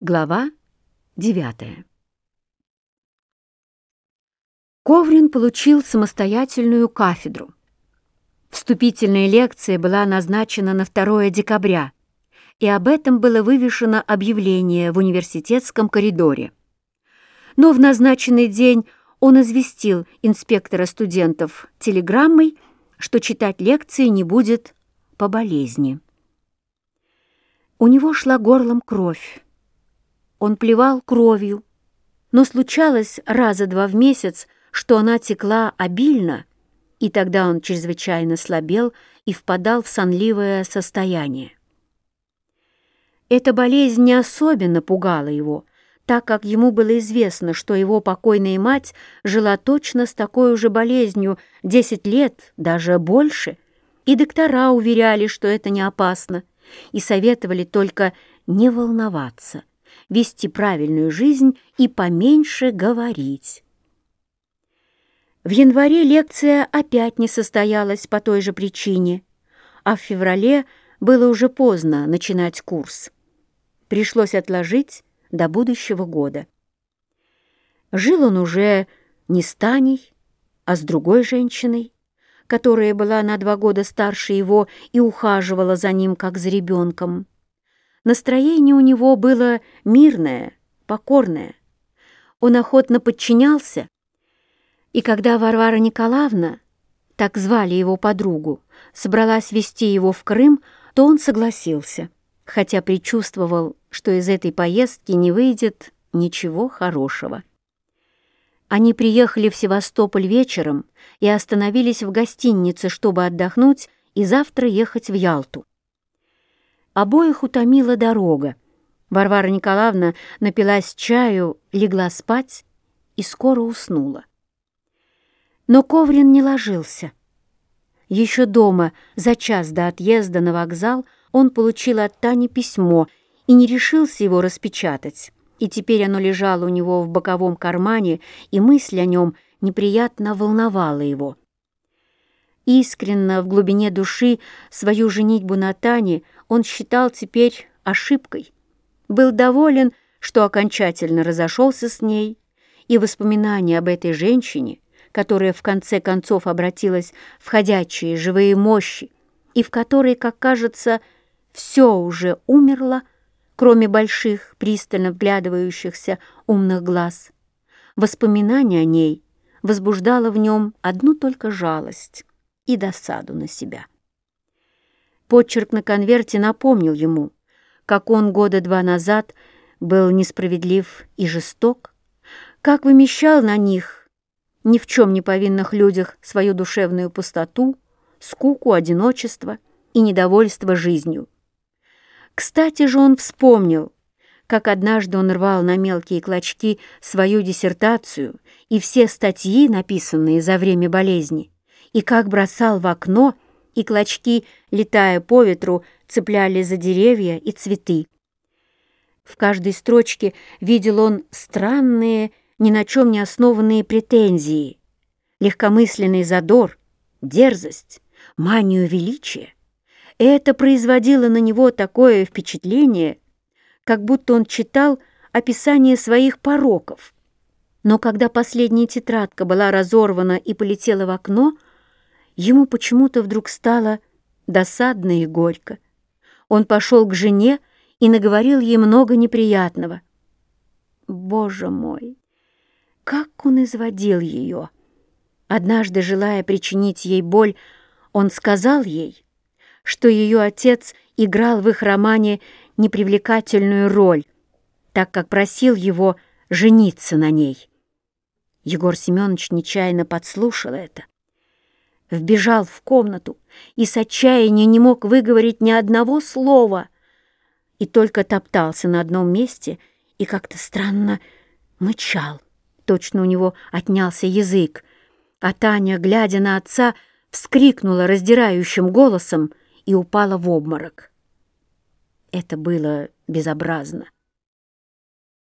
Глава девятая Коврин получил самостоятельную кафедру. Вступительная лекция была назначена на 2 декабря, и об этом было вывешено объявление в университетском коридоре. Но в назначенный день он известил инспектора студентов телеграммой, что читать лекции не будет по болезни. У него шла горлом кровь. Он плевал кровью, но случалось раза два в месяц, что она текла обильно, и тогда он чрезвычайно слабел и впадал в сонливое состояние. Эта болезнь не особенно пугала его, так как ему было известно, что его покойная мать жила точно с такой же болезнью 10 лет, даже больше, и доктора уверяли, что это не опасно и советовали только не волноваться, вести правильную жизнь и поменьше говорить. В январе лекция опять не состоялась по той же причине, а в феврале было уже поздно начинать курс. Пришлось отложить до будущего года. Жил он уже не с Таней, а с другой женщиной, которая была на два года старше его и ухаживала за ним, как за ребенком. Настроение у него было мирное, покорное. Он охотно подчинялся, и когда Варвара Николаевна, так звали его подругу, собралась вести его в Крым, то он согласился, хотя предчувствовал, что из этой поездки не выйдет ничего хорошего. Они приехали в Севастополь вечером и остановились в гостинице, чтобы отдохнуть и завтра ехать в Ялту. Обоих утомила дорога. Варвара Николаевна напилась чаю, легла спать и скоро уснула. Но Коврин не ложился. Еще дома, за час до отъезда на вокзал, он получил от Тани письмо и не решился его распечатать и теперь оно лежало у него в боковом кармане, и мысль о нем неприятно волновала его. Искренно в глубине души свою женитьбу на Тане он считал теперь ошибкой. Был доволен, что окончательно разошелся с ней, и воспоминания об этой женщине, которая в конце концов обратилась в ходячие живые мощи, и в которой, как кажется, все уже умерло, кроме больших, пристально вглядывающихся умных глаз. Воспоминание о ней возбуждало в нем одну только жалость и досаду на себя. Почерк на конверте напомнил ему, как он года два назад был несправедлив и жесток, как вымещал на них, ни в чем не повинных людях, свою душевную пустоту, скуку, одиночество и недовольство жизнью. Кстати же он вспомнил, как однажды он рвал на мелкие клочки свою диссертацию и все статьи, написанные за время болезни, и как бросал в окно, и клочки, летая по ветру, цепляли за деревья и цветы. В каждой строчке видел он странные, ни на чем не основанные претензии, легкомысленный задор, дерзость, манию величия. Это производило на него такое впечатление, как будто он читал описание своих пороков. Но когда последняя тетрадка была разорвана и полетела в окно, ему почему-то вдруг стало досадно и горько. Он пошел к жене и наговорил ей много неприятного. Боже мой, как он изводил ее! Однажды, желая причинить ей боль, он сказал ей — что ее отец играл в их романе непривлекательную роль, так как просил его жениться на ней. Егор Семенович нечаянно подслушал это. Вбежал в комнату и с отчаяния не мог выговорить ни одного слова и только топтался на одном месте и как-то странно мычал. Точно у него отнялся язык, а Таня, глядя на отца, вскрикнула раздирающим голосом — и упала в обморок. Это было безобразно.